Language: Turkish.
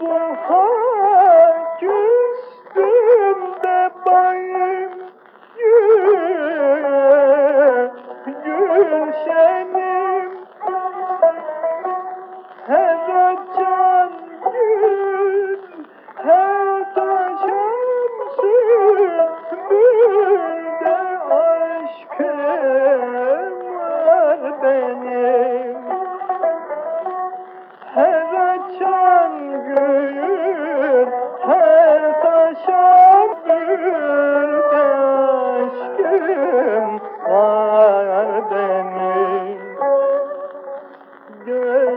bu